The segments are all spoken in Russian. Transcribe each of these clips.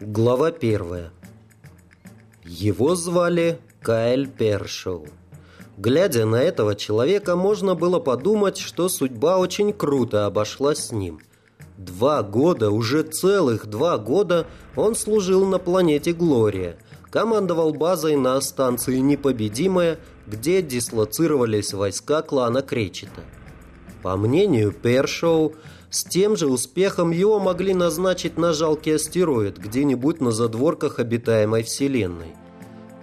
Глава первая. Его звали Кайл Першоу. Глядя на этого человека, можно было подумать, что судьба очень круто обошлась с ним. Два года, уже целых два года, он служил на планете Глория, командовал базой на станции Непобедимая, где дислоцировались войска клана Кречета. По мнению Першоу, с тем же успехом его могли назначить на жалкий астероид где-нибудь на задворках обитаемой Вселенной.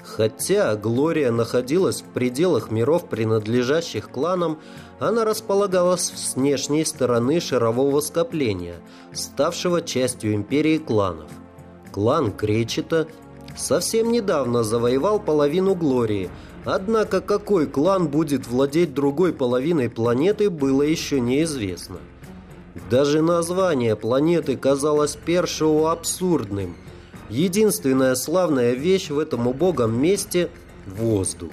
Хотя Глория находилась в пределах миров, принадлежащих кланам, она располагалась с внешней стороны шарового скопления, ставшего частью империи кланов. Клан Кречета совсем недавно завоевал половину Глории, однако какой клан будет владеть другой половиной планеты, было еще неизвестно. Даже название планеты казалось Першоу абсурдным. Единственная славная вещь в этом убогом месте – воздух.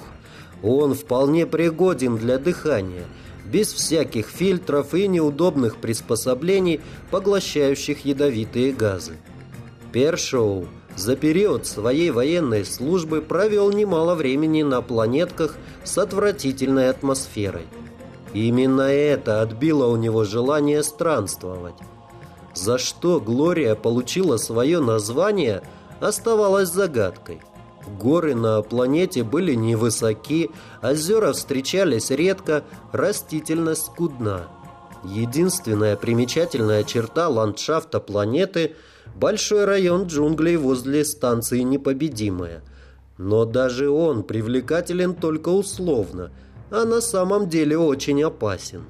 Он вполне пригоден для дыхания, без всяких фильтров и неудобных приспособлений, поглощающих ядовитые газы. Першоу за период своей военной службы провел немало времени на планетках с отвратительной атмосферой – именно это отбило у него желание странствовать. За что Глория получила свое название, оставалось загадкой. Горы на планете были невысоки, озера встречались редко, растительность скудна. Единственная примечательная черта ландшафта планеты – большой район джунглей возле станции Непобедимая. Но даже он привлекателен только условно – а на самом деле очень опасен.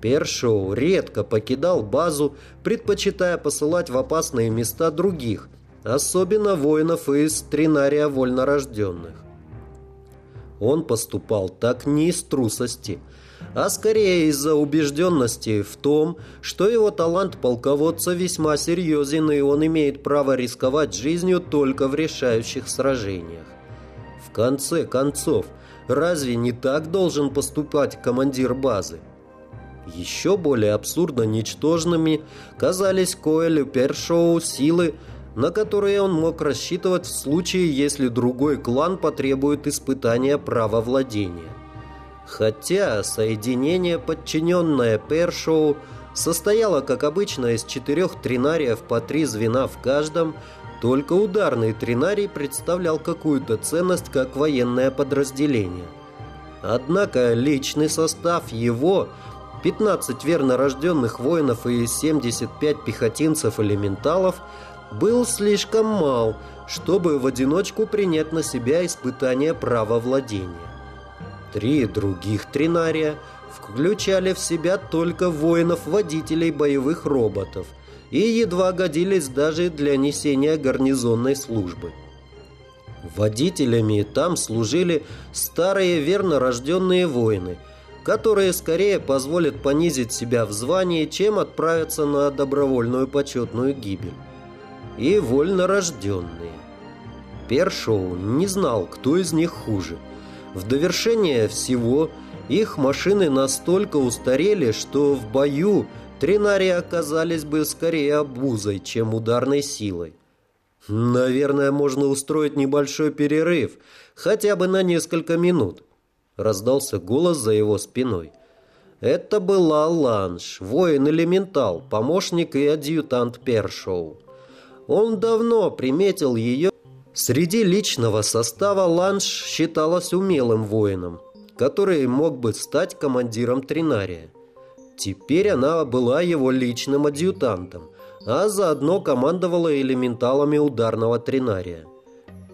Першоу редко покидал базу, предпочитая посылать в опасные места других, особенно воинов из тринария вольнорожденных. Он поступал так не из трусости, а скорее из-за убежденности в том, что его талант полководца весьма серьезен и он имеет право рисковать жизнью только в решающих сражениях. В конце концов, Разве не так должен поступать командир базы? Еще более абсурдно ничтожными казались Коэлю Першоу силы, на которые он мог рассчитывать в случае, если другой клан потребует испытания права владения. Хотя соединение, подчиненное Першоу, состояло, как обычно, из четырех тринариев по три звена в каждом – только ударный тринарий представлял какую-то ценность как военное подразделение. Однако личный состав его, 15 верно рожденных воинов и 75 пехотинцев-элементалов, был слишком мал, чтобы в одиночку принять на себя испытание права владения. Три других тринария включали в себя только воинов-водителей боевых роботов – и едва годились даже для несения гарнизонной службы. Водителями там служили старые верно рожденные воины, которые скорее позволят понизить себя в звании, чем отправиться на добровольную почетную гибель. И вольнорожденные. Першоу не знал, кто из них хуже. В довершение всего их машины настолько устарели, что в бою Тринарии оказались бы скорее обузой, чем ударной силой. «Наверное, можно устроить небольшой перерыв, хотя бы на несколько минут», — раздался голос за его спиной. Это была Ланш, воин-элементал, помощник и адъютант Першоу. Он давно приметил ее. Среди личного состава Ланш считалась умелым воином, который мог бы стать командиром Тринария. Теперь она была его личным адъютантом, а заодно командовала элементалами ударного тринария.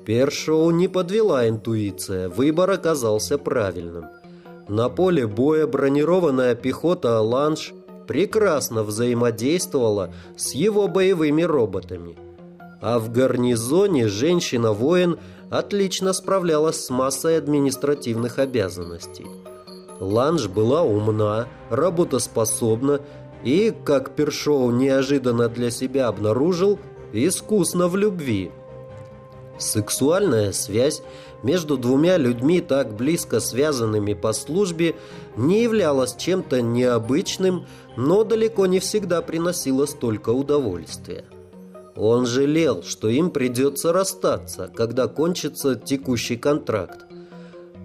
Першоу не подвела интуиция, выбор оказался правильным. На поле боя бронированная пехота «Ланж» прекрасно взаимодействовала с его боевыми роботами. А в гарнизоне женщина-воин отлично справлялась с массой административных обязанностей – Ланж была умна, работоспособна и, как Першоу неожиданно для себя обнаружил, искусна в любви. Сексуальная связь между двумя людьми, так близко связанными по службе, не являлась чем-то необычным, но далеко не всегда приносила столько удовольствия. Он жалел, что им придется расстаться, когда кончится текущий контракт.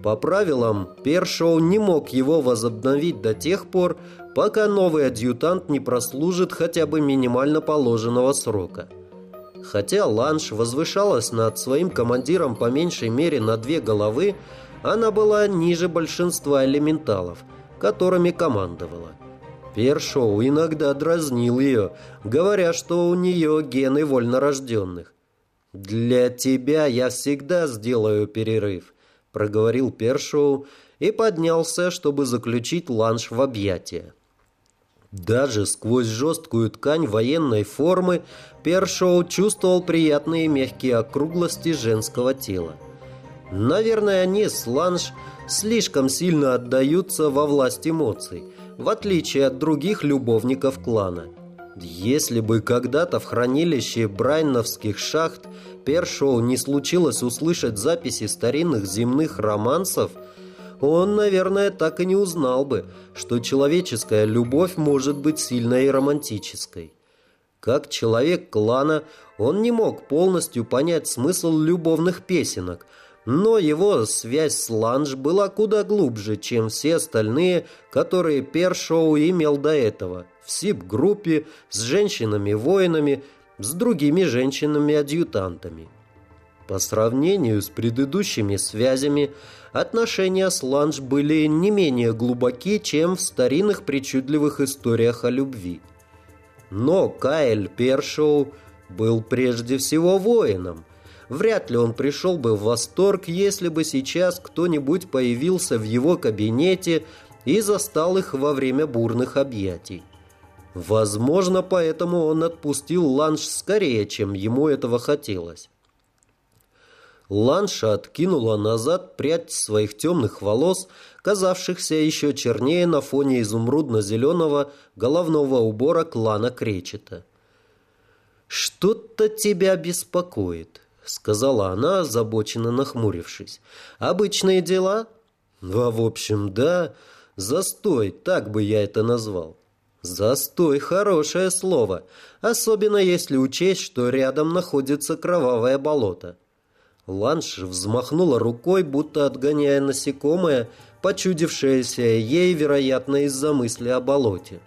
По правилам, Першоу не мог его возобновить до тех пор, пока новый адъютант не прослужит хотя бы минимально положенного срока. Хотя Ланш возвышалась над своим командиром по меньшей мере на две головы, она была ниже большинства элементалов, которыми командовала. Першоу иногда дразнил ее, говоря, что у нее гены вольнорожденных. «Для тебя я всегда сделаю перерыв», — проговорил Першоу и поднялся, чтобы заключить ланш в объятия. Даже сквозь жесткую ткань военной формы Першоу чувствовал приятные мягкие округлости женского тела. Наверное, они с Ланш слишком сильно отдаются во власть эмоций, в отличие от других любовников клана. Если бы когда-то в хранилище брайновских шахт Першоу не случилось услышать записи старинных земных романсов, он, наверное, так и не узнал бы, что человеческая любовь может быть сильной и романтической. Как человек клана, он не мог полностью понять смысл любовных песенок, но его связь с Ланж была куда глубже, чем все остальные, которые Першоу имел до этого, в СИП-группе, с женщинами-воинами, с другими женщинами-адъютантами. По сравнению с предыдущими связями, отношения с Ланж были не менее глубоки, чем в старинных причудливых историях о любви. Но Каэль Першоу был прежде всего воином. Вряд ли он пришел бы в восторг, если бы сейчас кто-нибудь появился в его кабинете и застал их во время бурных объятий. Возможно, поэтому он отпустил Ланш скорее, чем ему этого хотелось. Ланша откинула назад прядь своих темных волос, казавшихся еще чернее на фоне изумрудно-зеленого головного убора клана Кречета. «Что-то тебя беспокоит», — сказала она, озабоченно нахмурившись. «Обычные дела?» «А в общем, да. Застой, так бы я это назвал». «Застой» — хорошее слово, особенно если учесть, что рядом находится кровавое болото. Ланш взмахнула рукой, будто отгоняя насекомое, почудившееся ей, вероятно, из-за мысли о болоте.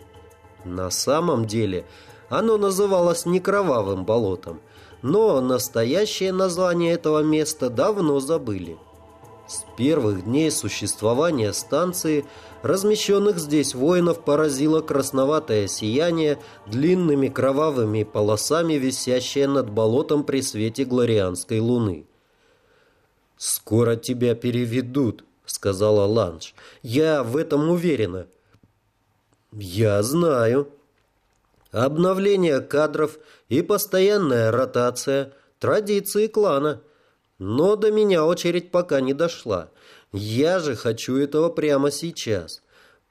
На самом деле оно называлось не кровавым болотом, но настоящее название этого места давно забыли. С первых дней существования станции размещенных здесь воинов поразило красноватое сияние длинными кровавыми полосами, висящее над болотом при свете глорианской луны. «Скоро тебя переведут», — сказала Ланж. «Я в этом уверена». «Я знаю». Обновление кадров и постоянная ротация – традиции клана. Но до меня очередь пока не дошла. Я же хочу этого прямо сейчас.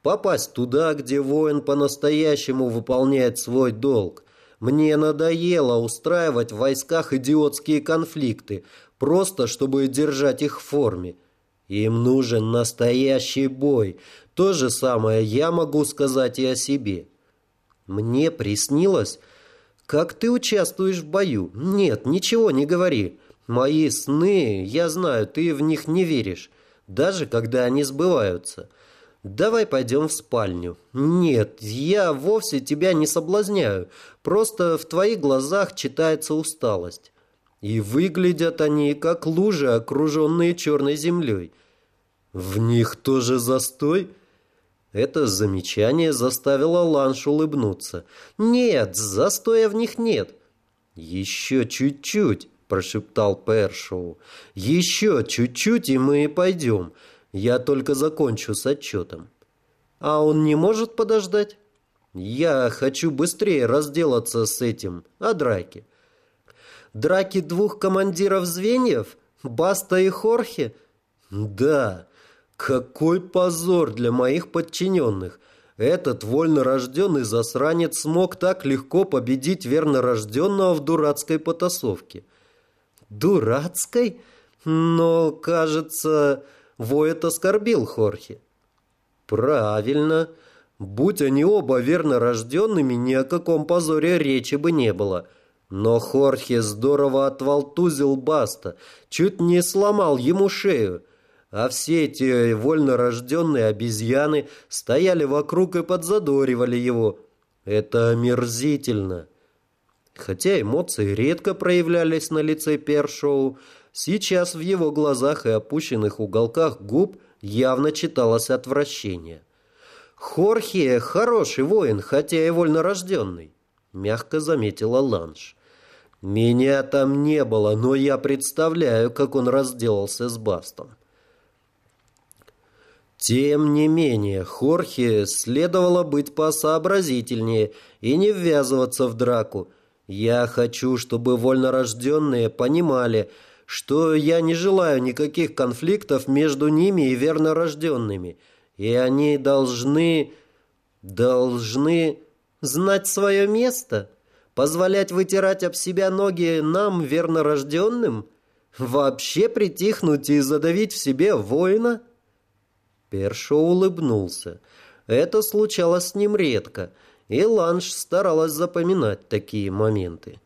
Попасть туда, где воин по-настоящему выполняет свой долг. Мне надоело устраивать в войсках идиотские конфликты, просто чтобы держать их в форме. Им нужен настоящий бой. То же самое я могу сказать и о себе. Мне приснилось, как ты участвуешь в бою. Нет, ничего не говори. Мои сны, я знаю, ты в них не веришь, даже когда они сбываются. Давай пойдем в спальню. Нет, я вовсе тебя не соблазняю. Просто в твоих глазах читается усталость. И выглядят они, как лужи, окруженные черной землей. В них тоже застой? Это замечание заставило Ланш улыбнуться. «Нет, застоя в них нет». «Еще чуть-чуть», – прошептал Першоу. «Еще чуть-чуть, и мы пойдем. Я только закончу с отчетом». «А он не может подождать?» «Я хочу быстрее разделаться с этим, о драке». Драки двух командиров звеньев? Баста и Хорхе? Да, какой позор для моих подчиненных. Этот вольнорожденный засранец смог так легко победить вернорожденного в дурацкой потасовке. Дурацкой? Но, кажется, Воет оскорбил Хорхе. Правильно. Будь они оба вернорожденными, ни о каком позоре речи бы не было. — Но Хорхе здорово отвалтузил Баста, чуть не сломал ему шею, а все эти вольнорожденные обезьяны стояли вокруг и подзадоривали его. Это омерзительно. Хотя эмоции редко проявлялись на лице Першоу, сейчас в его глазах и опущенных уголках губ явно читалось отвращение. «Хорхе хороший воин, хотя и вольнорожденный», — мягко заметила Ланш. «Меня там не было, но я представляю, как он разделался с Бастом». Тем не менее, Хорхе следовало быть посообразительнее и не ввязываться в драку. Я хочу, чтобы вольнорожденные понимали, что я не желаю никаких конфликтов между ними и вернорожденными, и они должны... должны знать свое место, позволять вытирать об себя ноги нам, вернорожденным, вообще притихнуть и задавить в себе воина?» Першо улыбнулся. Это случалось с ним редко, и Ланш старалась запоминать такие моменты.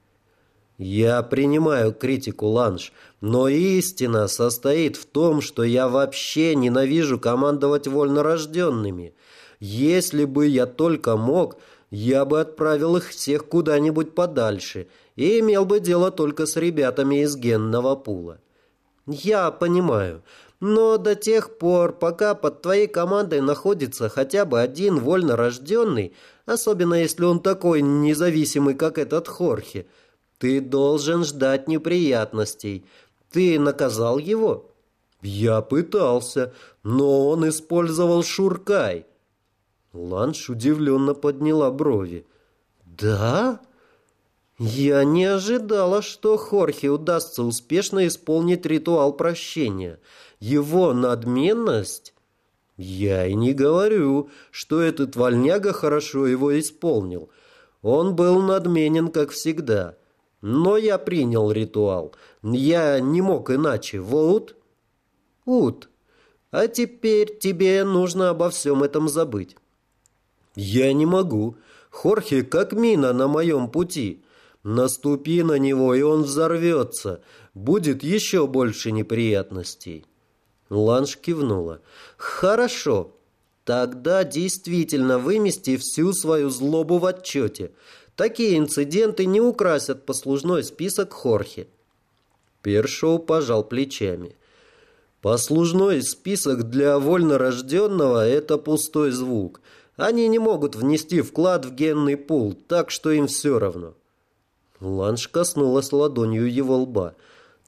«Я принимаю критику, Ланш, но истина состоит в том, что я вообще ненавижу командовать вольнорожденными. Если бы я только мог, я бы отправил их всех куда-нибудь подальше и имел бы дело только с ребятами из генного пула. Я понимаю, но до тех пор, пока под твоей командой находится хотя бы один вольнорожденный, особенно если он такой независимый, как этот Хорхе, — ты должен ждать неприятностей. Ты наказал его? Я пытался, но он использовал шуркай. Ланш удивленно подняла брови. Да? Я не ожидала, что Хорхе удастся успешно исполнить ритуал прощения. Его надменность... Я и не говорю, что этот вольняга хорошо его исполнил. Он был надменен, как всегда. Но я принял ритуал. Я не мог иначе. Вот. Ут. А теперь тебе нужно обо всем этом забыть. Я не могу. Хорхе как мина на моем пути. Наступи на него, и он взорвется. Будет еще больше неприятностей. Ланш кивнула. Хорошо. Тогда действительно вымести всю свою злобу в отчете. Такие инциденты не украсят послужной список Хорхе. Першоу пожал плечами. Послужной список для вольнорожденного – это пустой звук. Они не могут внести вклад в генный пул, так что им все равно. Ланш коснулась ладонью его лба.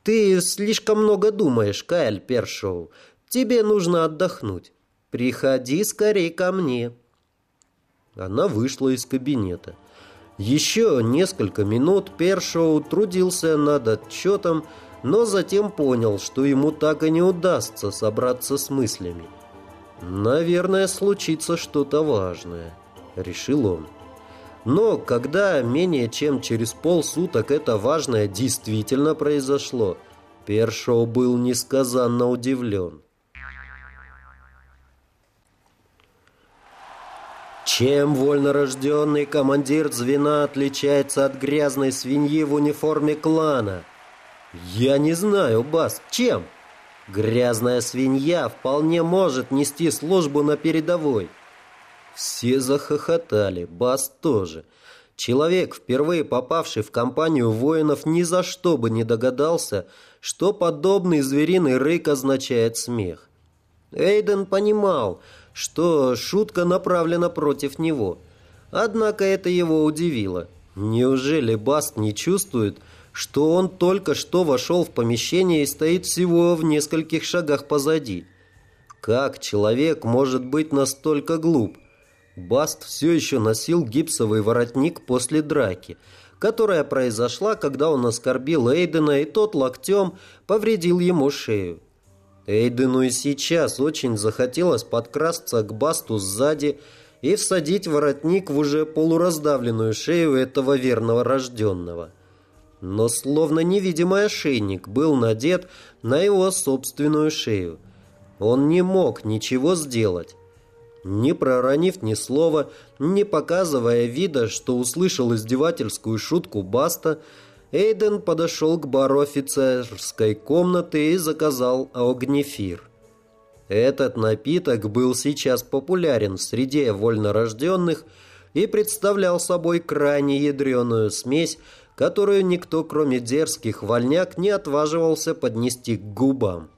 «Ты слишком много думаешь, Кайл Першоу. Тебе нужно отдохнуть. Приходи скорее ко мне». Она вышла из кабинета. Еще несколько минут Першоу трудился над отчетом, но затем понял, что ему так и не удастся собраться с мыслями. «Наверное, случится что-то важное», — решил он. Но когда менее чем через полсуток это важное действительно произошло, Першоу был несказанно удивлен. Чем вольнорожденный командир звена отличается от грязной свиньи в униформе клана? Я не знаю, Бас, чем? Грязная свинья вполне может нести службу на передовой. Все захохотали, Бас тоже. Человек, впервые попавший в компанию воинов, ни за что бы не догадался, что подобный звериный рык означает смех. Эйден понимал, что шутка направлена против него. Однако это его удивило. Неужели Баст не чувствует, что он только что вошел в помещение и стоит всего в нескольких шагах позади? Как человек может быть настолько глуп? Баст все еще носил гипсовый воротник после драки, которая произошла, когда он оскорбил Эйдена, и тот локтем повредил ему шею. Эйдену и сейчас очень захотелось подкрасться к Басту сзади и всадить воротник в уже полураздавленную шею этого верного рожденного. Но словно невидимый ошейник был надет на его собственную шею. Он не мог ничего сделать. Не проронив ни слова, не показывая вида, что услышал издевательскую шутку Баста, Эйден подошел к бару офицерской комнаты и заказал огнефир. Этот напиток был сейчас популярен среди вольнорожденных и представлял собой крайне ядреную смесь, которую никто, кроме дерзких вольняк, не отваживался поднести к губам.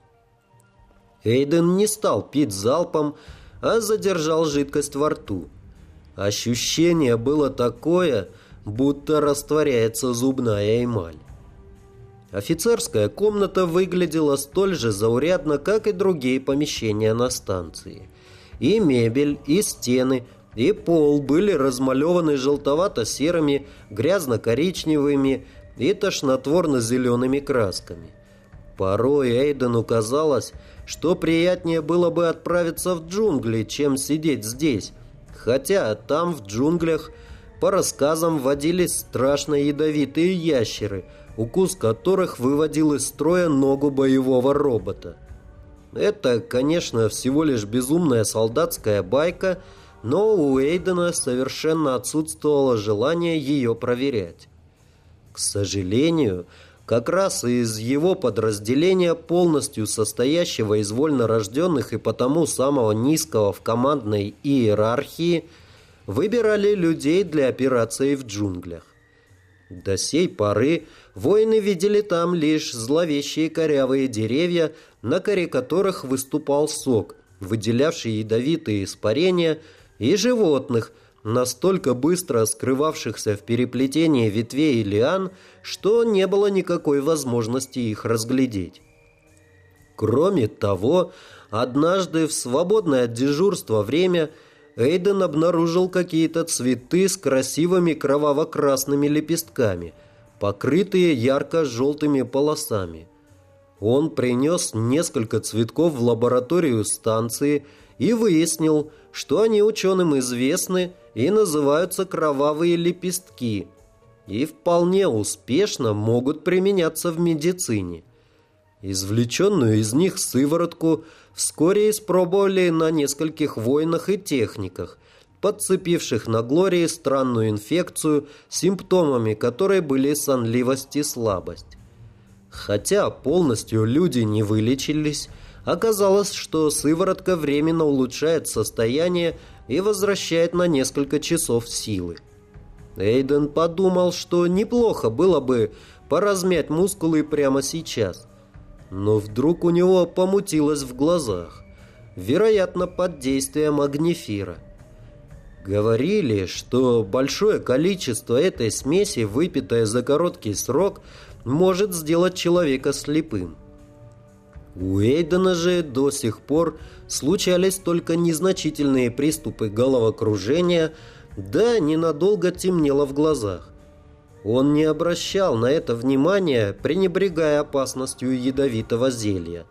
Эйден не стал пить залпом, а задержал жидкость во рту. Ощущение было такое, будто растворяется зубная эмаль. Офицерская комната выглядела столь же заурядно, как и другие помещения на станции. И мебель, и стены, и пол были размалеваны желтовато-серыми, грязно-коричневыми и тошнотворно-зелеными красками. Порой Эйдену казалось, что приятнее было бы отправиться в джунгли, чем сидеть здесь, хотя там, в джунглях, по рассказам водились страшно ядовитые ящеры, укус которых выводил из строя ногу боевого робота. Это, конечно, всего лишь безумная солдатская байка, но у Эйдена совершенно отсутствовало желание ее проверять. К сожалению, как раз из его подразделения, полностью состоящего из вольнорожденных и потому самого низкого в командной иерархии, выбирали людей для операции в джунглях. До сей поры воины видели там лишь зловещие корявые деревья, на коре которых выступал сок, выделявший ядовитые испарения, и животных – настолько быстро скрывавшихся в переплетении ветвей и лиан, что не было никакой возможности их разглядеть. Кроме того, однажды в свободное от дежурства время Эйден обнаружил какие-то цветы с красивыми кроваво-красными лепестками, покрытые ярко-желтыми полосами. Он принес несколько цветков в лабораторию станции и выяснил, что они ученым известны и называются кровавые лепестки и вполне успешно могут применяться в медицине. Извлеченную из них сыворотку вскоре испробовали на нескольких воинах и техниках, подцепивших на Глории странную инфекцию, симптомами которой были сонливость и слабость. Хотя полностью люди не вылечились, оказалось, что сыворотка временно улучшает состояние и возвращает на несколько часов силы. Эйден подумал, что неплохо было бы поразмять мускулы прямо сейчас. Но вдруг у него помутилось в глазах. Вероятно, под действием магнифира. Говорили, что большое количество этой смеси, выпитое за короткий срок, может сделать человека слепым. У Эйдена же до сих пор случались только незначительные приступы головокружения, да ненадолго темнело в глазах. Он не обращал на это внимания, пренебрегая опасностью ядовитого зелья.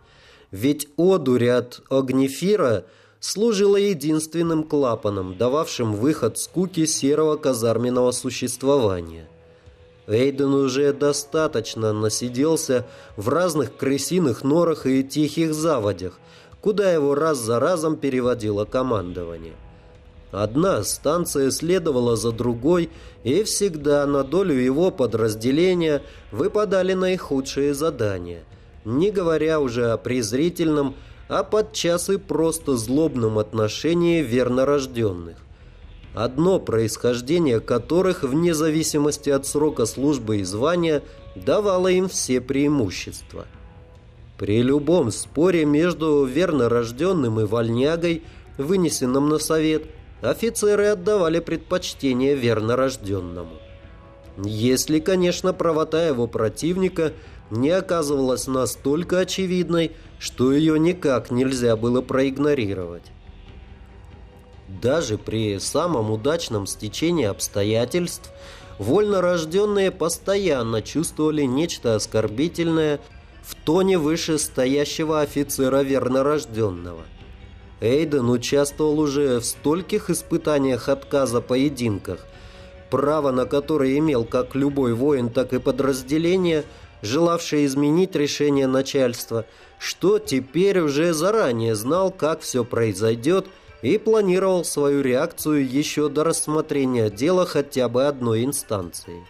Ведь одурь от огнефира служила единственным клапаном, дававшим выход скуки серого казарменного существования. Эйден уже достаточно насиделся в разных крысиных норах и тихих заводях, куда его раз за разом переводило командование. Одна станция следовала за другой, и всегда на долю его подразделения выпадали наихудшие задания, не говоря уже о презрительном, а подчас и просто злобном отношении вернорожденных одно происхождение которых, вне зависимости от срока службы и звания, давало им все преимущества. При любом споре между вернорожденным и вольнягой, вынесенном на совет, офицеры отдавали предпочтение вернорожденному. Если, конечно, правота его противника не оказывалась настолько очевидной, что ее никак нельзя было проигнорировать. Даже при самом удачном стечении обстоятельств вольнорожденные постоянно чувствовали нечто оскорбительное в тоне вышестоящего офицера вернорожденного. Эйден участвовал уже в стольких испытаниях отказа поединках, право на которое имел как любой воин, так и подразделение, желавшее изменить решение начальства, что теперь уже заранее знал, как все произойдет – и планировал свою реакцию еще до рассмотрения дела хотя бы одной инстанции.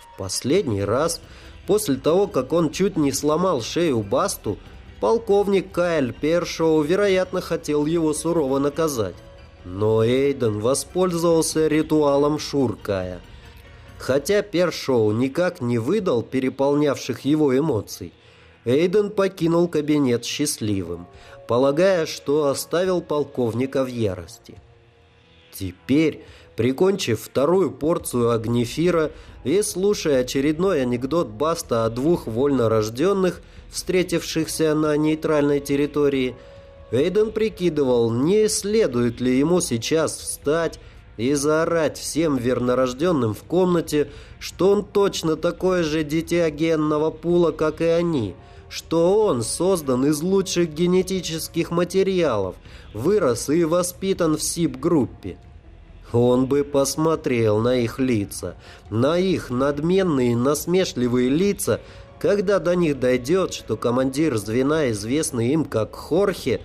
В Последний раз, после того, как он чуть не сломал шею Басту, полковник Кайл Першоу, вероятно, хотел его сурово наказать. Но Эйден воспользовался ритуалом Шуркая. Хотя Першоу никак не выдал переполнявших его эмоций, Эйден покинул кабинет счастливым, полагая, что оставил полковника в ярости. Теперь, прикончив вторую порцию огнефира и слушая очередной анекдот Баста о двух вольнорожденных, встретившихся на нейтральной территории, Эйден прикидывал, не следует ли ему сейчас встать и заорать всем вернорожденным в комнате, что он точно такое же дитя генного пула, как и они – что он создан из лучших генетических материалов, вырос и воспитан в СИП-группе. Он бы посмотрел на их лица, на их надменные насмешливые лица, когда до них дойдет, что командир звена, известный им как Хорхе,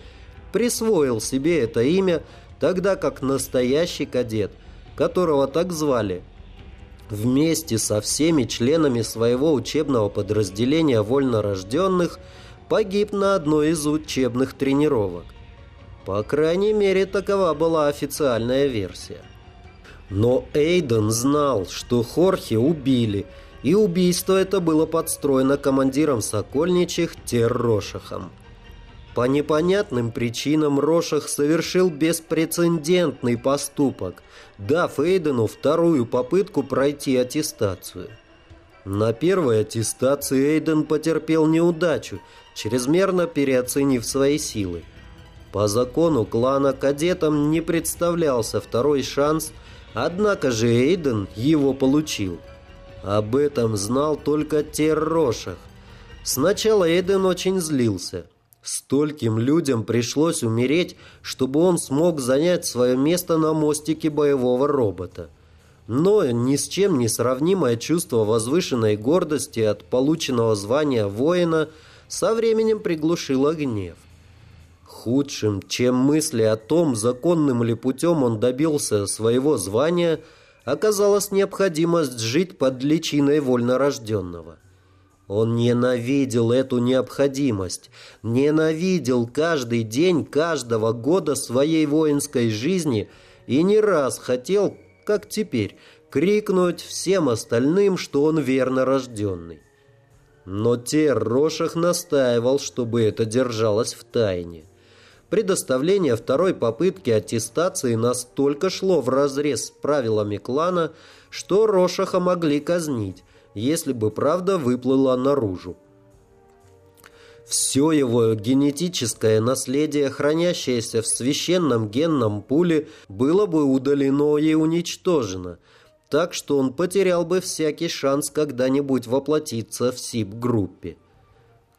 присвоил себе это имя, тогда как настоящий кадет, которого так звали, вместе со всеми членами своего учебного подразделения вольнорожденных погиб на одной из учебных тренировок. По крайней мере, такова была официальная версия. Но Эйден знал, что Хорхе убили, и убийство это было подстроено командиром Сокольничих Террошахом. По непонятным причинам Рошах совершил беспрецедентный поступок, дав Эйдену вторую попытку пройти аттестацию. На первой аттестации Эйден потерпел неудачу, чрезмерно переоценив свои силы. По закону клана кадетам не представлялся второй шанс, однако же Эйден его получил. Об этом знал только Террошах. Сначала Эйден очень злился – Стольким людям пришлось умереть, чтобы он смог занять свое место на мостике боевого робота. Но ни с чем не сравнимое чувство возвышенной гордости от полученного звания воина со временем приглушило гнев. Худшим, чем мысли о том, законным ли путем он добился своего звания, оказалась необходимость жить под личиной вольнорожденного – он ненавидел эту необходимость, ненавидел каждый день каждого года своей воинской жизни и не раз хотел, как теперь, крикнуть всем остальным, что он верно рожденный. Но Тер Рошах настаивал, чтобы это держалось в тайне. Предоставление второй попытки аттестации настолько шло вразрез с правилами клана, что Рошаха могли казнить, если бы правда выплыла наружу. Все его генетическое наследие, хранящееся в священном генном пуле, было бы удалено и уничтожено, так что он потерял бы всякий шанс когда-нибудь воплотиться в СИП-группе.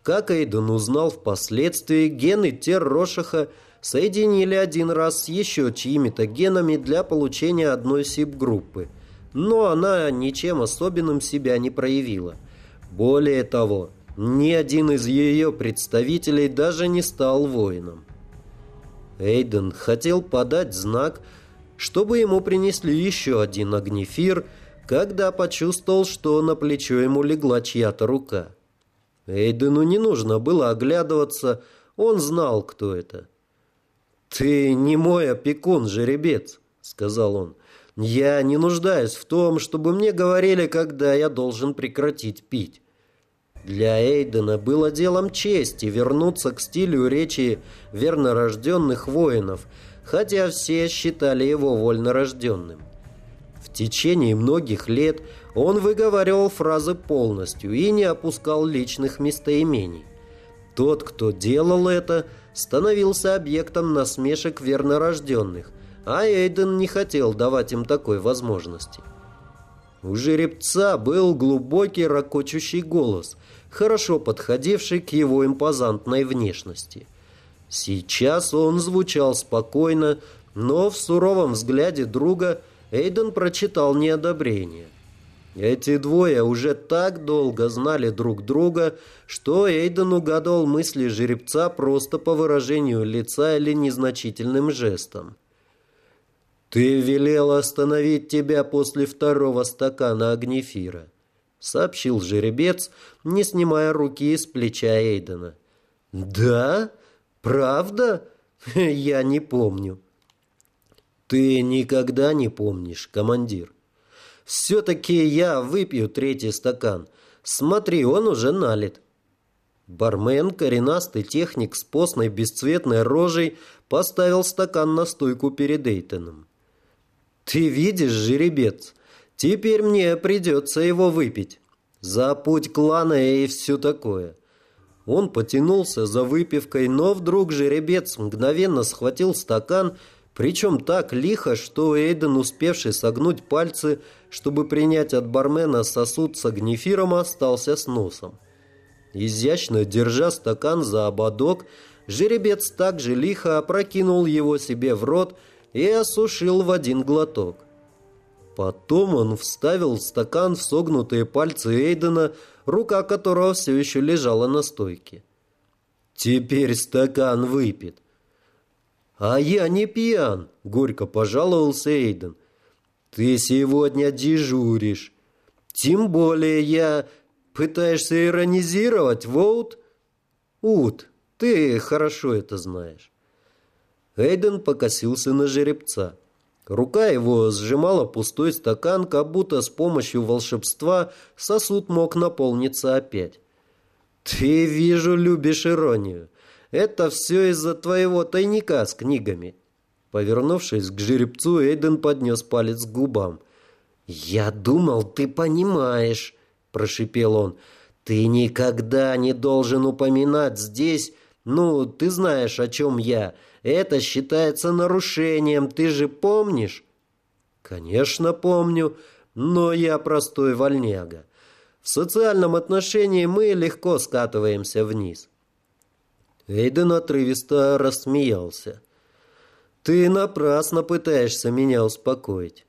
Как Эйден узнал впоследствии, гены Террошаха соединили один раз с еще чьими-то генами для получения одной СИП-группы – но она ничем особенным себя не проявила. Более того, ни один из ее представителей даже не стал воином. Эйден хотел подать знак, чтобы ему принесли еще один огнефир, когда почувствовал, что на плечо ему легла чья-то рука. Эйдену не нужно было оглядываться, он знал, кто это. «Ты не мой опекун, жеребец», — сказал он. Я не нуждаюсь в том, чтобы мне говорили, когда я должен прекратить пить. Для Эйдена было делом чести вернуться к стилю речи вернорожденных воинов, хотя все считали его вольнорожденным. В течение многих лет он выговаривал фразы полностью и не опускал личных местоимений. Тот, кто делал это, становился объектом насмешек вернорожденных, а Эйден не хотел давать им такой возможности. У жеребца был глубокий ракочущий голос, хорошо подходивший к его импозантной внешности. Сейчас он звучал спокойно, но в суровом взгляде друга Эйден прочитал неодобрение. Эти двое уже так долго знали друг друга, что Эйден угадывал мысли жеребца просто по выражению лица или незначительным жестом. «Ты велел остановить тебя после второго стакана огнефира. сообщил жеребец, не снимая руки с плеча Эйдена. «Да? Правда? Я не помню». «Ты никогда не помнишь, командир. Все-таки я выпью третий стакан. Смотри, он уже налит». Бармен, коренастый техник с постной бесцветной рожей, поставил стакан на стойку перед Эйтоном. «Ты видишь, жеребец, теперь мне придется его выпить. За путь клана и все такое». Он потянулся за выпивкой, но вдруг жеребец мгновенно схватил стакан, причем так лихо, что Эйден, успевший согнуть пальцы, чтобы принять от бармена сосуд с огнефиром, остался с носом. Изящно держа стакан за ободок, жеребец также лихо опрокинул его себе в рот и осушил в один глоток. Потом он вставил стакан в согнутые пальцы Эйдена, рука которого все еще лежала на стойке. «Теперь стакан выпит». «А я не пьян», — горько пожаловался Эйден. «Ты сегодня дежуришь. Тем более я Пытаешься иронизировать, Воут? Ут, ты хорошо это знаешь. Эйден покосился на жеребца. Рука его сжимала пустой стакан, как будто с помощью волшебства сосуд мог наполниться опять. «Ты, вижу, любишь иронию. Это все из-за твоего тайника с книгами». Повернувшись к жеребцу, Эйден поднес палец к губам. «Я думал, ты понимаешь». — прошипел он. «Ты никогда не должен упоминать здесь... Ну, ты знаешь, о чем я. Это считается нарушением, ты же помнишь?» «Конечно помню, но я простой вольняга. В социальном отношении мы легко скатываемся вниз». Эйден отрывисто рассмеялся. «Ты напрасно пытаешься меня успокоить.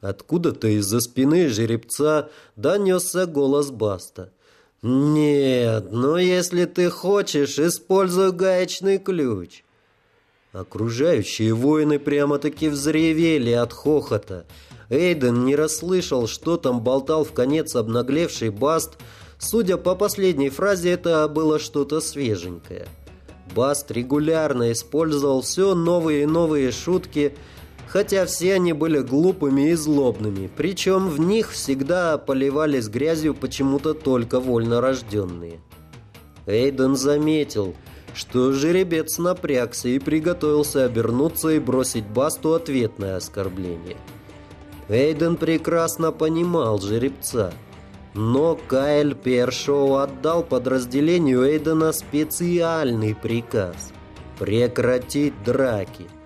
Откуда-то из-за спины жеребца донесся голос Баста. «Нет, но если ты хочешь, используй гаечный ключ». Окружающие воины прямо-таки взревели от хохота. Эйден не расслышал, что там болтал в конец обнаглевший Баст. Судя по последней фразе, это было что-то свеженькое. Баст регулярно использовал все новые и новые шутки – хотя все они были глупыми и злобными, причем в них всегда поливались грязью почему-то только вольнорожденные. Эйден заметил, что жеребец напрягся и приготовился обернуться и бросить Басту ответное оскорбление. Эйден прекрасно понимал жеребца, но Кайл Першоу отдал подразделению Эйдена специальный приказ – прекратить драки –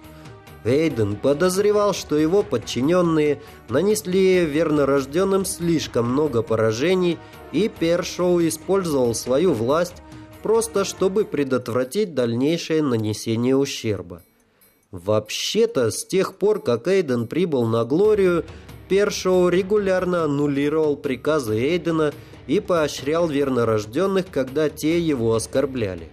Эйден подозревал, что его подчиненные нанесли вернорожденным слишком много поражений, и Першоу использовал свою власть просто чтобы предотвратить дальнейшее нанесение ущерба. Вообще-то, с тех пор, как Эйден прибыл на Глорию, Першоу регулярно аннулировал приказы Эйдена и поощрял вернорожденных, когда те его оскорбляли.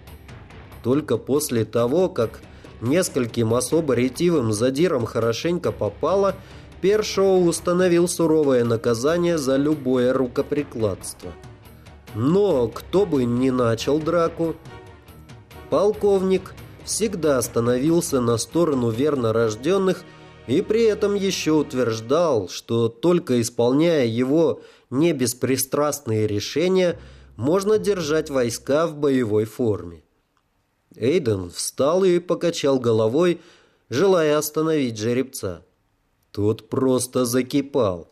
Только после того, как Нескольким особо ретивым задирам хорошенько попало, Першоу установил суровое наказание за любое рукоприкладство. Но кто бы ни начал драку, полковник всегда становился на сторону верно рожденных и при этом еще утверждал, что только исполняя его небеспристрастные решения, можно держать войска в боевой форме. Эйден встал и покачал головой, желая остановить жеребца. Тот просто закипал.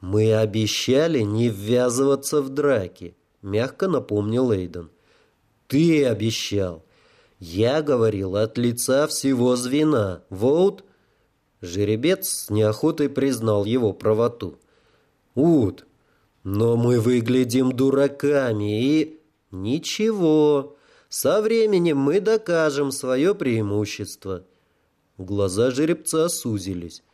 «Мы обещали не ввязываться в драки», — мягко напомнил Эйден. «Ты обещал. Я говорил от лица всего звена. Воут?» Жеребец с неохотой признал его правоту. «Ут, но мы выглядим дураками и...» «Ничего, со временем мы докажем свое преимущество». Глаза жеребца сузились.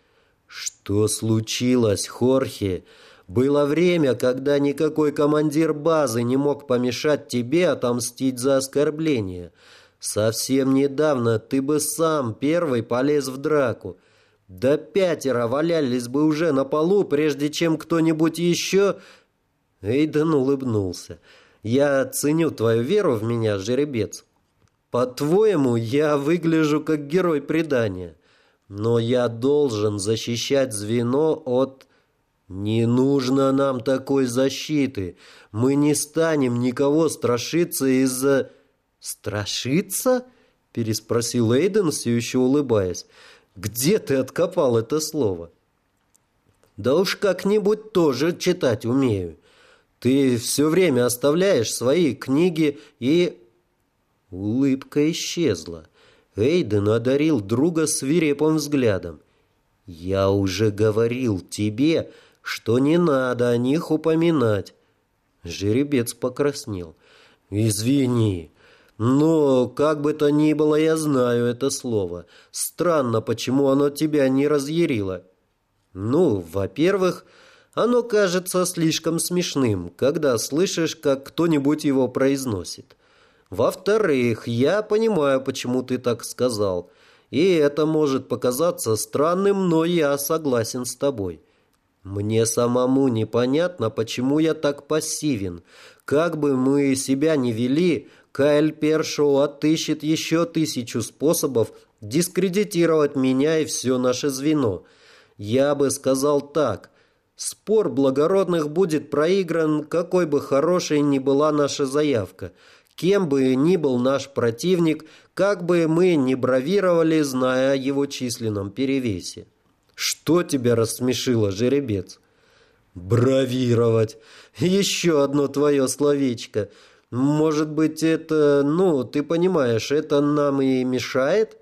«Что случилось, Хорхе? Было время, когда никакой командир базы не мог помешать тебе отомстить за оскорбление. Совсем недавно ты бы сам первый полез в драку. Да пятеро валялись бы уже на полу, прежде чем кто-нибудь еще...» Эйден улыбнулся. «Я ценю твою веру в меня, жеребец. По-твоему, я выгляжу как герой предания. Но я должен защищать звено от... Не нужно нам такой защиты. Мы не станем никого страшиться из-за... Страшиться? Переспросил Эйден, все еще улыбаясь. Где ты откопал это слово? Да уж как-нибудь тоже читать умею. Ты все время оставляешь свои книги и... Улыбка исчезла. Эйден одарил друга свирепым взглядом. «Я уже говорил тебе, что не надо о них упоминать». Жеребец покраснел. «Извини, но как бы то ни было, я знаю это слово. Странно, почему оно тебя не разъярило». «Ну, во-первых, оно кажется слишком смешным, когда слышишь, как кто-нибудь его произносит. Во-вторых, я понимаю, почему ты так сказал. И это может показаться странным, но я согласен с тобой. Мне самому непонятно, почему я так пассивен. Как бы мы себя ни вели, Кайл Першоу отыщет еще тысячу способов дискредитировать меня и все наше звено. Я бы сказал так. Спор благородных будет проигран, какой бы хорошей ни была наша заявка – Кем бы ни был наш противник, как бы мы ни бравировали, зная о его численном перевесе. Что тебя рассмешило, жеребец? Бравировать. Еще одно твое словечко. Может быть, это, ну, ты понимаешь, это нам и мешает?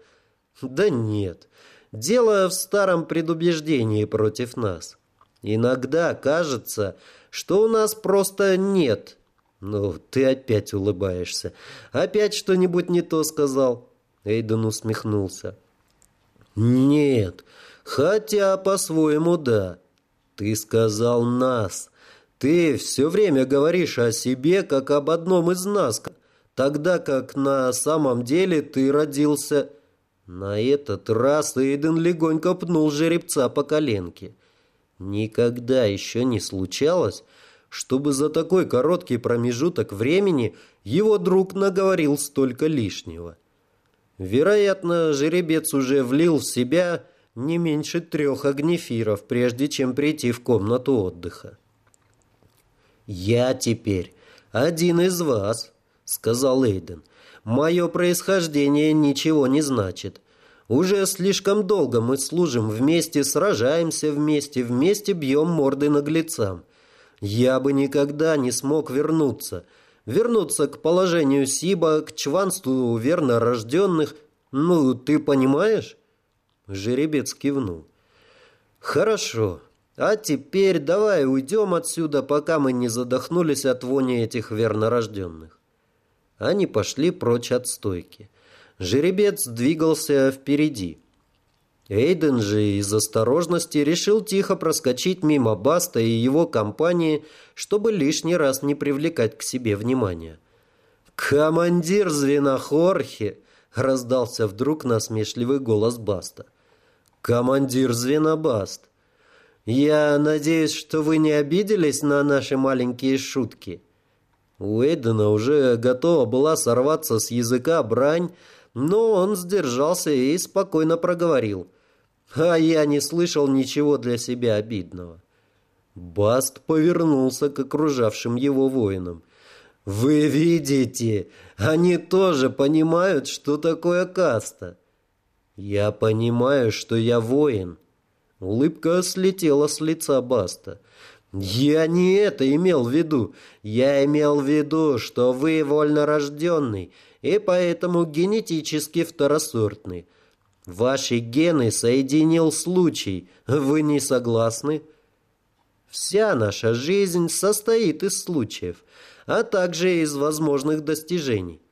Да нет. Дело в старом предубеждении против нас. Иногда кажется, что у нас просто нет «Ну, ты опять улыбаешься. Опять что-нибудь не то сказал?» Эйден усмехнулся. «Нет, хотя по-своему да. Ты сказал «нас». Ты все время говоришь о себе, как об одном из нас, тогда как на самом деле ты родился...» На этот раз Эйден легонько пнул жеребца по коленке. Никогда еще не случалось, чтобы за такой короткий промежуток времени его друг наговорил столько лишнего. Вероятно, жеребец уже влил в себя не меньше трех огнефиров, прежде чем прийти в комнату отдыха. «Я теперь один из вас», — сказал Эйден. «Мое происхождение ничего не значит. Уже слишком долго мы служим вместе, сражаемся вместе, вместе бьем морды наглецам. Я бы никогда не смог вернуться. Вернуться к положению Сиба, к чванству верно рожденных. Ну, ты понимаешь?» Жеребец кивнул. «Хорошо. А теперь давай уйдем отсюда, пока мы не задохнулись от вони этих вернорожденных». Они пошли прочь от стойки. Жеребец двигался впереди. Эйден же из осторожности решил тихо проскочить мимо Баста и его компании, чтобы лишний раз не привлекать к себе внимания. «Командир звена Хорхе!» — раздался вдруг насмешливый голос Баста. «Командир звена Баст! Я надеюсь, что вы не обиделись на наши маленькие шутки?» У Эйдена уже готова была сорваться с языка брань, но он сдержался и спокойно проговорил — а я не слышал ничего для себя обидного. Баст повернулся к окружавшим его воинам. «Вы видите, они тоже понимают, что такое каста». «Я понимаю, что я воин». Улыбка слетела с лица Баста. «Я не это имел в виду. Я имел в виду, что вы вольнорожденный и поэтому генетически второсортный. Ваши гены соединил случай. Вы не согласны? Вся наша жизнь состоит из случаев, а также из возможных достижений.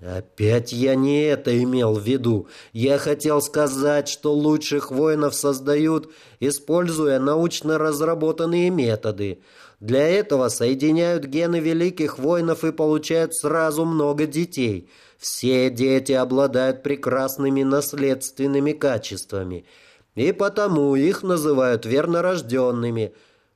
Опять я не это имел в виду. Я хотел сказать, что лучших воинов создают, используя научно разработанные методы. Для этого соединяют гены великих воинов и получают сразу много детей – все дети обладают прекрасными наследственными качествами, и потому их называют вернорожденными.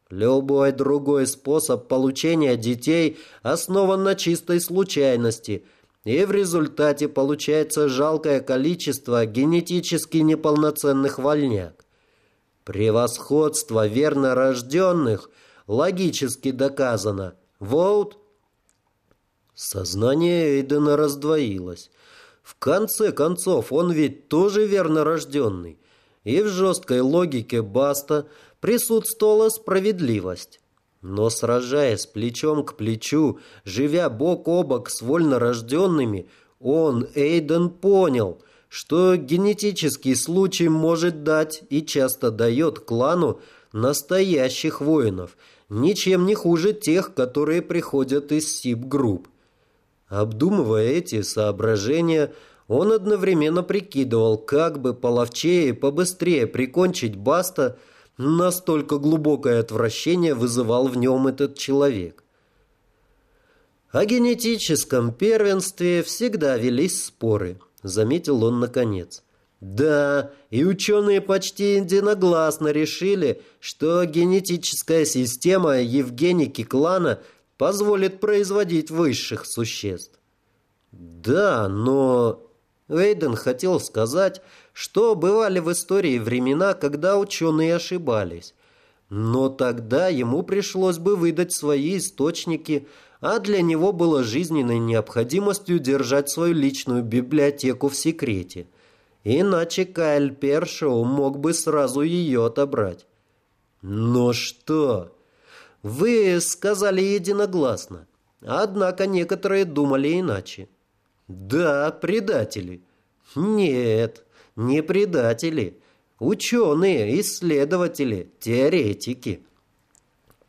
Любой другой способ получения детей основан на чистой случайности, и в результате получается жалкое количество генетически неполноценных вольняк. Превосходство верно рожденных логически доказано. Вот. Сознание Эйдена раздвоилось. В конце концов, он ведь тоже верно рожденный. И в жесткой логике Баста присутствовала справедливость. Но сражаясь плечом к плечу, живя бок о бок с вольнорожденными, он, Эйден, понял, что генетический случай может дать и часто дает клану настоящих воинов, ничем не хуже тех, которые приходят из СИП-групп. Обдумывая эти соображения, он одновременно прикидывал, как бы половчее и побыстрее прикончить Баста, настолько глубокое отвращение вызывал в нем этот человек. О генетическом первенстве всегда велись споры, заметил он наконец. Да, и ученые почти единогласно решили, что генетическая система Евгеники клана позволит производить высших существ. Да, но Эйден хотел сказать, что бывали в истории времена, когда ученые ошибались. Но тогда ему пришлось бы выдать свои источники, а для него было жизненной необходимостью держать свою личную библиотеку в секрете. Иначе Кайл Першоу мог бы сразу ее отобрать. Но что? Вы сказали единогласно. Однако некоторые думали иначе. Да, предатели. Нет, не предатели. Ученые, исследователи, теоретики.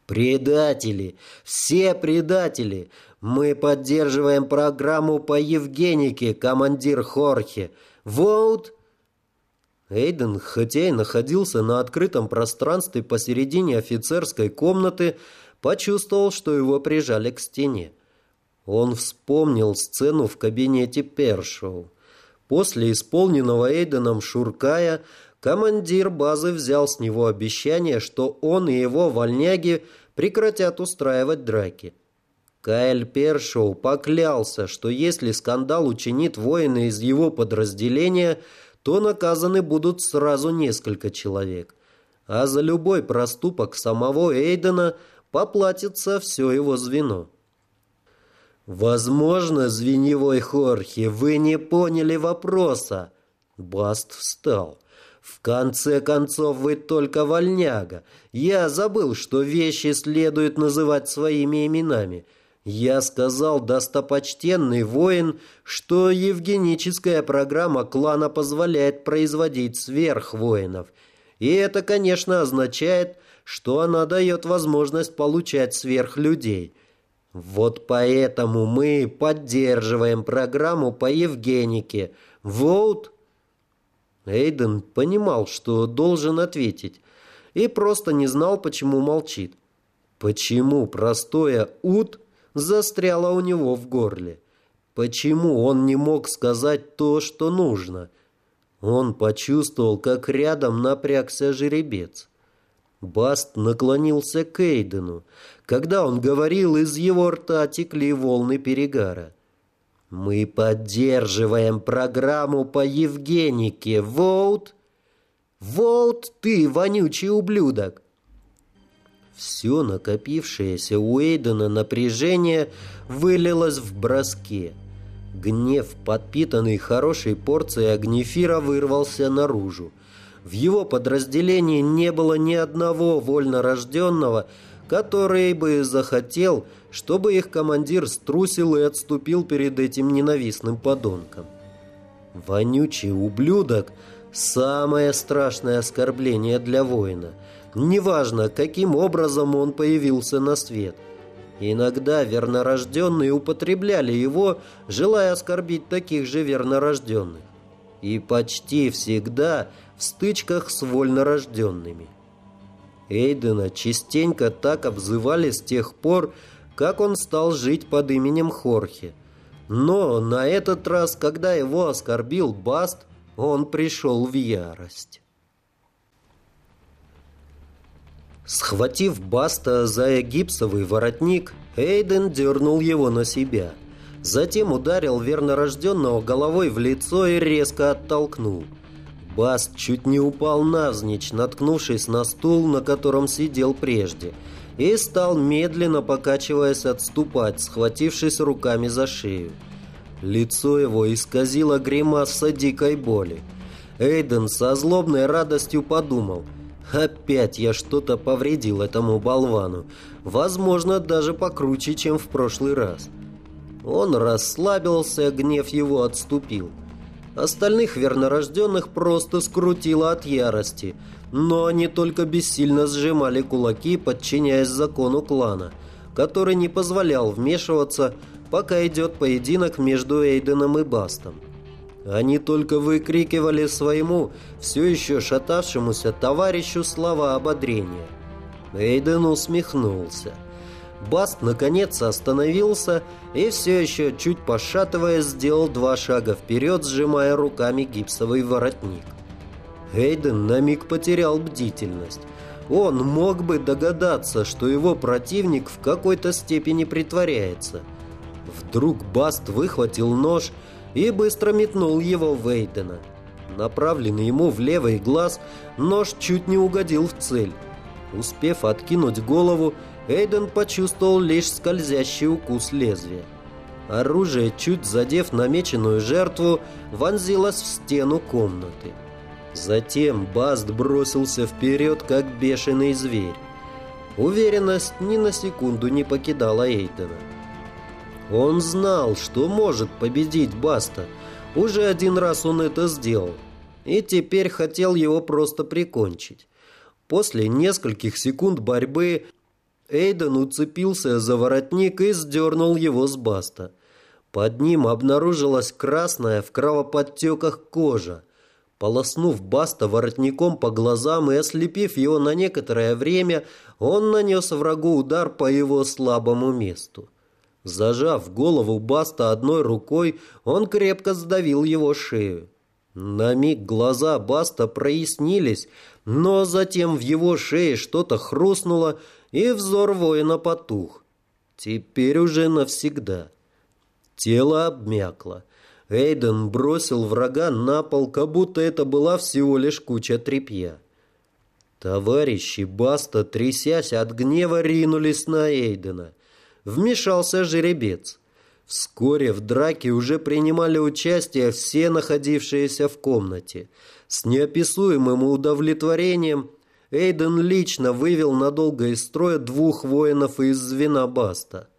Предатели. Все предатели. Мы поддерживаем программу по Евгенике, командир Хорхе. Вот... Эйден, хотя и находился на открытом пространстве посередине офицерской комнаты, почувствовал, что его прижали к стене. Он вспомнил сцену в кабинете Першоу. После исполненного Эйденом Шуркая командир базы взял с него обещание, что он и его вольняги прекратят устраивать драки. Кайл Першоу поклялся, что если скандал учинит воины из его подразделения, то наказаны будут сразу несколько человек. А за любой проступок самого Эйдена поплатится все его звено. «Возможно, звеневой Хорхе, вы не поняли вопроса». Баст встал. «В конце концов, вы только вольняга. Я забыл, что вещи следует называть своими именами. Я сказал, достопочтенный воин, что евгеническая программа клана позволяет производить сверхвоинов. И это, конечно, означает, что она дает возможность получать сверхлюдей». Вот поэтому мы поддерживаем программу по Евгенике. Вот. Эйден понимал, что должен ответить, и просто не знал, почему молчит. Почему простое «ут» застряло у него в горле? Почему он не мог сказать то, что нужно? Он почувствовал, как рядом напрягся жеребец. Баст наклонился к Эйдену. Когда он говорил, из его рта текли волны перегара. «Мы поддерживаем программу по Евгенике, Воут!» «Воут, ты, вонючий ублюдок!» Все накопившееся у Эйдена напряжение вылилось в броске. Гнев, подпитанный хорошей порцией огнефира, вырвался наружу. В его подразделении не было ни одного вольнорожденного, который бы захотел, чтобы их командир струсил и отступил перед этим ненавистным подонком. Вонючий ублюдок – самое страшное оскорбление для воина. Неважно, каким образом он появился на свет. Иногда вернорожденные употребляли его, желая оскорбить таких же вернорожденных. И почти всегда – в стычках с вольнорожденными. Эйдена частенько так обзывали с тех пор, как он стал жить под именем Хорхе. Но на этот раз, когда его оскорбил Баст, он пришел в ярость. Схватив Баста за гипсовый воротник, Эйден дернул его на себя. Затем ударил вернорожденного головой в лицо и резко оттолкнул. Баст чуть не упал навзничь, наткнувшись на стул, на котором сидел прежде, и стал медленно, покачиваясь, отступать, схватившись руками за шею. Лицо его исказило гримаса дикой боли. Эйден со злобной радостью подумал – Опять я что-то повредил этому болвану. Возможно, даже покруче, чем в прошлый раз. Он расслабился, гнев его отступил. Остальных вернорожденных просто скрутило от ярости, но они только бессильно сжимали кулаки, подчиняясь закону клана, который не позволял вмешиваться, пока идет поединок между Эйденом и Бастом. Они только выкрикивали своему, все еще шатавшемуся товарищу слова ободрения. Эйден усмехнулся. Баст наконец остановился и все еще чуть пошатываясь сделал два шага вперед, сжимая руками гипсовый воротник. Эйден на миг потерял бдительность. Он мог бы догадаться, что его противник в какой-то степени притворяется. Вдруг Баст выхватил нож и быстро метнул его в Эйдена. Направленный ему в левый глаз, нож чуть не угодил в цель. Успев откинуть голову, Эйден почувствовал лишь скользящий укус лезвия. Оружие, чуть задев намеченную жертву, вонзилось в стену комнаты. Затем Баст бросился вперед, как бешеный зверь. Уверенность ни на секунду не покидала Эйдена. Он знал, что может победить Баста. Уже один раз он это сделал. И теперь хотел его просто прикончить. После нескольких секунд борьбы Эйден уцепился за воротник и сдернул его с Баста. Под ним обнаружилась красная в кровоподтеках кожа. Полоснув Баста воротником по глазам и ослепив его на некоторое время, он нанес врагу удар по его слабому месту. Зажав голову Баста одной рукой, он крепко сдавил его шею. На миг глаза Баста прояснились, но затем в его шее что-то хрустнуло, и взор воина потух. Теперь уже навсегда. Тело обмякло. Эйден бросил врага на пол, как будто это была всего лишь куча тряпья. Товарищи Баста, трясясь от гнева, ринулись на Эйдена вмешался жеребец. Вскоре в драке уже принимали участие все находившиеся в комнате. С неописуемым удовлетворением Эйден лично вывел надолго из строя двух воинов из звена Баста.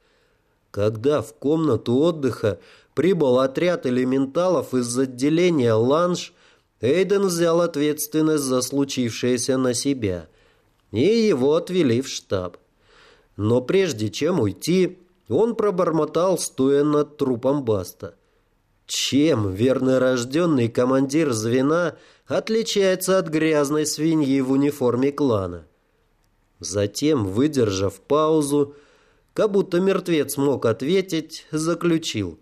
Когда в комнату отдыха прибыл отряд элементалов из отделения «Ланж», Эйден взял ответственность за случившееся на себя, и его отвели в штаб. Но прежде чем уйти, он пробормотал, стоя над трупом Баста. Чем верно рожденный командир звена отличается от грязной свиньи в униформе клана? Затем, выдержав паузу, как будто мертвец мог ответить, заключил.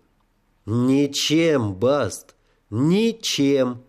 «Ничем, Баст, ничем!»